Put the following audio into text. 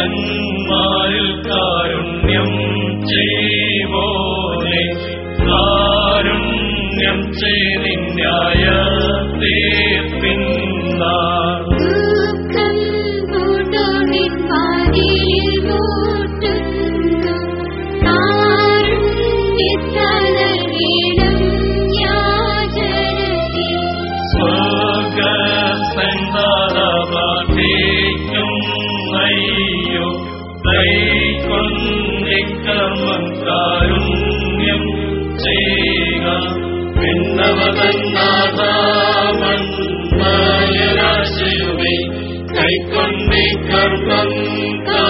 ഭക്തന്മാരിൽ കാരുണ്യം ചെയ്വോനെ. കാരുണ്യം ചെയ്തിന്യായ തീർപ്പിന്ന കൈക്കൊണ്ടിക്കമക്കാരുണ്യം ചെയ്യുക. പിന്നവതന്നാഥാമന്മയരാശയുമേ കൈക്കൊണ്ടിക്കർമ്മം കാ